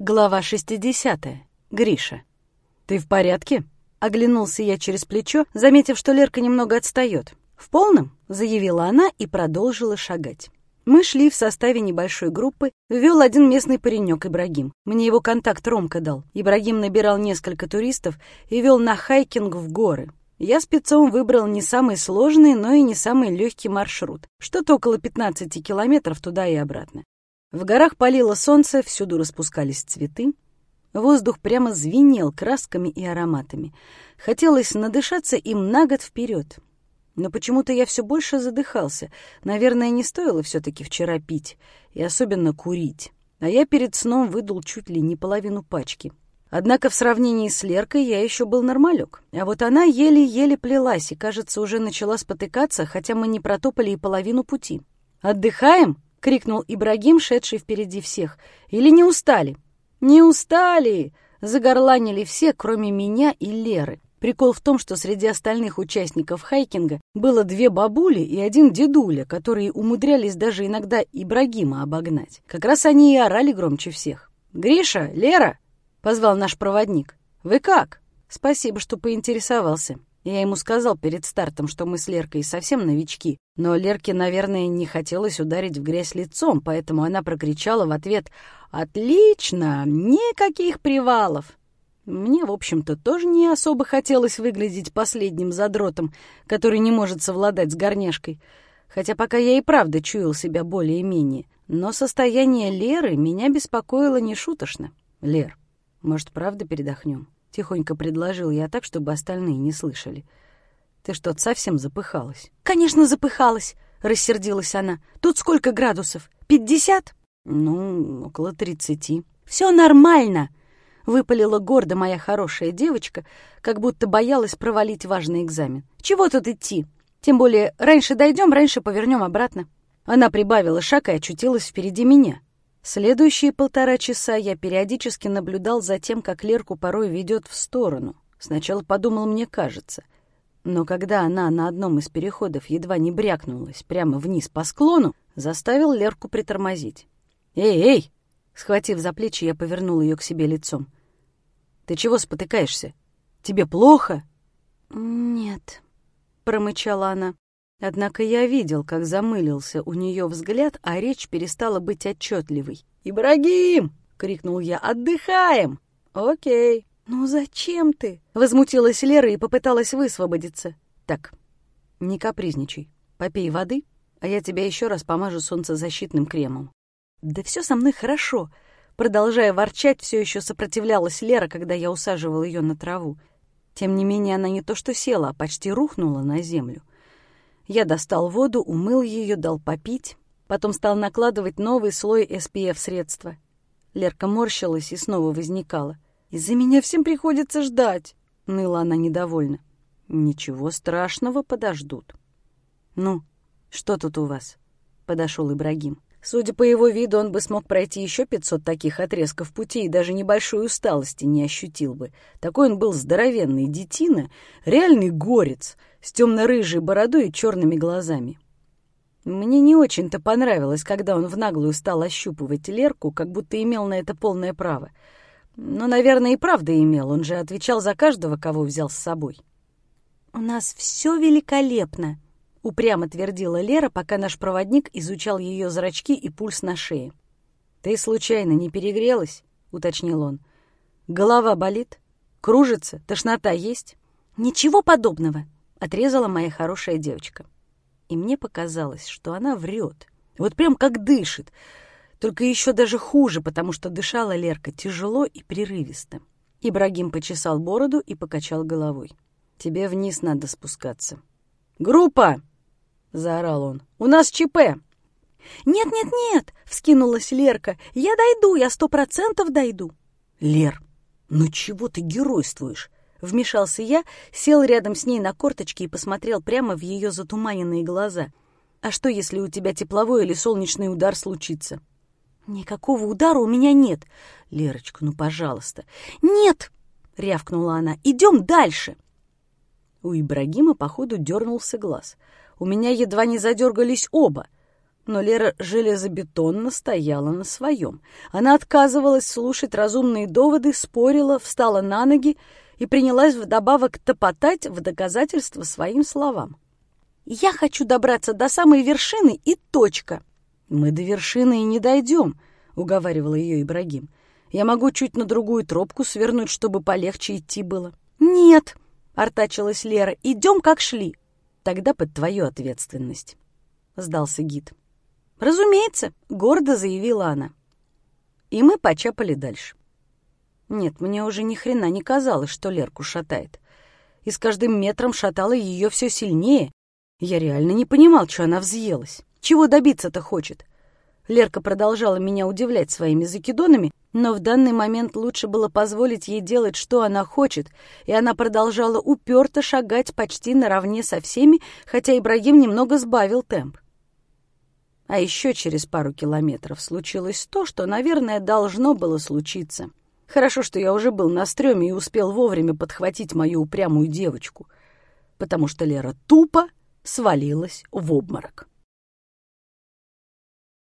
Глава 60. Гриша. «Ты в порядке?» Оглянулся я через плечо, заметив, что Лерка немного отстает. «В полном?» — заявила она и продолжила шагать. Мы шли в составе небольшой группы, вел один местный паренек Ибрагим. Мне его контакт Ромка дал. Ибрагим набирал несколько туристов и вел на хайкинг в горы. Я спецом выбрал не самый сложный, но и не самый легкий маршрут. Что-то около 15 километров туда и обратно. В горах палило солнце, всюду распускались цветы. Воздух прямо звенел красками и ароматами. Хотелось надышаться им на год вперед. Но почему-то я все больше задыхался. Наверное, не стоило все-таки вчера пить, и особенно курить. А я перед сном выдул чуть ли не половину пачки. Однако в сравнении с Леркой я еще был нормалек. А вот она еле-еле плелась и, кажется, уже начала спотыкаться, хотя мы не протопали и половину пути. «Отдыхаем?» — крикнул Ибрагим, шедший впереди всех. «Или не устали?» «Не устали!» — загорланили все, кроме меня и Леры. Прикол в том, что среди остальных участников хайкинга было две бабули и один дедуля, которые умудрялись даже иногда Ибрагима обогнать. Как раз они и орали громче всех. «Гриша! Лера!» — позвал наш проводник. «Вы как?» «Спасибо, что поинтересовался». Я ему сказал перед стартом, что мы с Леркой совсем новички, но Лерке, наверное, не хотелось ударить в грязь лицом, поэтому она прокричала в ответ «Отлично! Никаких привалов!» Мне, в общем-то, тоже не особо хотелось выглядеть последним задротом, который не может совладать с горняшкой, хотя пока я и правда чуял себя более-менее. Но состояние Леры меня беспокоило нешуточно. «Лер, может, правда передохнем?» — тихонько предложил я так, чтобы остальные не слышали. «Ты что-то совсем запыхалась». «Конечно, запыхалась!» — рассердилась она. «Тут сколько градусов? Пятьдесят?» «Ну, около тридцати». «Все нормально!» — выпалила гордо моя хорошая девочка, как будто боялась провалить важный экзамен. «Чего тут идти? Тем более, раньше дойдем, раньше повернем обратно». Она прибавила шаг и очутилась впереди меня. Следующие полтора часа я периодически наблюдал за тем, как Лерку порой ведет в сторону. Сначала подумал, мне кажется. Но когда она на одном из переходов едва не брякнулась прямо вниз по склону, заставил Лерку притормозить. «Эй, эй!» Схватив за плечи, я повернул ее к себе лицом. «Ты чего спотыкаешься? Тебе плохо?» «Нет», — промычала она. Однако я видел, как замылился у нее взгляд, а речь перестала быть отчетливой. «Ибрагим!» — крикнул я. «Отдыхаем!» «Окей». «Ну зачем ты?» — возмутилась Лера и попыталась высвободиться. «Так, не капризничай. Попей воды, а я тебя еще раз помажу солнцезащитным кремом». «Да все со мной хорошо», Продолжая ворчать, все еще сопротивлялась Лера, когда я усаживал ее на траву. Тем не менее, она не то что села, а почти рухнула на землю. Я достал воду, умыл ее, дал попить, потом стал накладывать новый слой SPF-средства. Лерка морщилась и снова возникала. «Из-за меня всем приходится ждать», — ныла она недовольно. «Ничего страшного, подождут». «Ну, что тут у вас?» — подошел Ибрагим. Судя по его виду, он бы смог пройти еще пятьсот таких отрезков пути и даже небольшой усталости не ощутил бы. Такой он был здоровенный детина, реальный горец, с темно-рыжей бородой и черными глазами. Мне не очень-то понравилось, когда он в наглую стал ощупывать Лерку, как будто имел на это полное право. Но, наверное, и правда имел, он же отвечал за каждого, кого взял с собой. «У нас все великолепно», — упрямо твердила Лера, пока наш проводник изучал ее зрачки и пульс на шее. «Ты случайно не перегрелась?» — уточнил он. «Голова болит? Кружится? Тошнота есть?» «Ничего подобного», — отрезала моя хорошая девочка. И мне показалось, что она врет. Вот прям как дышит. Только еще даже хуже, потому что дышала Лерка тяжело и прерывисто. Ибрагим почесал бороду и покачал головой. «Тебе вниз надо спускаться». «Группа!» — заорал он. «У нас ЧП!» «Нет-нет-нет!» — вскинулась Лерка. «Я дойду, я сто процентов дойду!» «Лер, ну чего ты геройствуешь?» Вмешался я, сел рядом с ней на корточки и посмотрел прямо в ее затуманенные глаза. «А что, если у тебя тепловой или солнечный удар случится?» «Никакого удара у меня нет!» «Лерочка, ну, пожалуйста!» «Нет!» — рявкнула она. «Идем дальше!» У Ибрагима, походу, дернулся глаз — у меня едва не задергались оба. Но Лера железобетонно стояла на своем. Она отказывалась слушать разумные доводы, спорила, встала на ноги и принялась вдобавок топотать в доказательство своим словам. «Я хочу добраться до самой вершины и точка!» «Мы до вершины и не дойдем», — уговаривал ее Ибрагим. «Я могу чуть на другую тропку свернуть, чтобы полегче идти было». «Нет», — артачилась Лера, — «идем, как шли». «Тогда под твою ответственность», — сдался гид. «Разумеется», — гордо заявила она. И мы почапали дальше. Нет, мне уже ни хрена не казалось, что Лерку шатает. И с каждым метром шатало ее все сильнее. Я реально не понимал, что она взъелась. Чего добиться-то хочет? Лерка продолжала меня удивлять своими закидонами, но в данный момент лучше было позволить ей делать, что она хочет, и она продолжала уперто шагать почти наравне со всеми, хотя Ибрагим немного сбавил темп. А еще через пару километров случилось то, что, наверное, должно было случиться. Хорошо, что я уже был на стреме и успел вовремя подхватить мою упрямую девочку, потому что Лера тупо свалилась в обморок.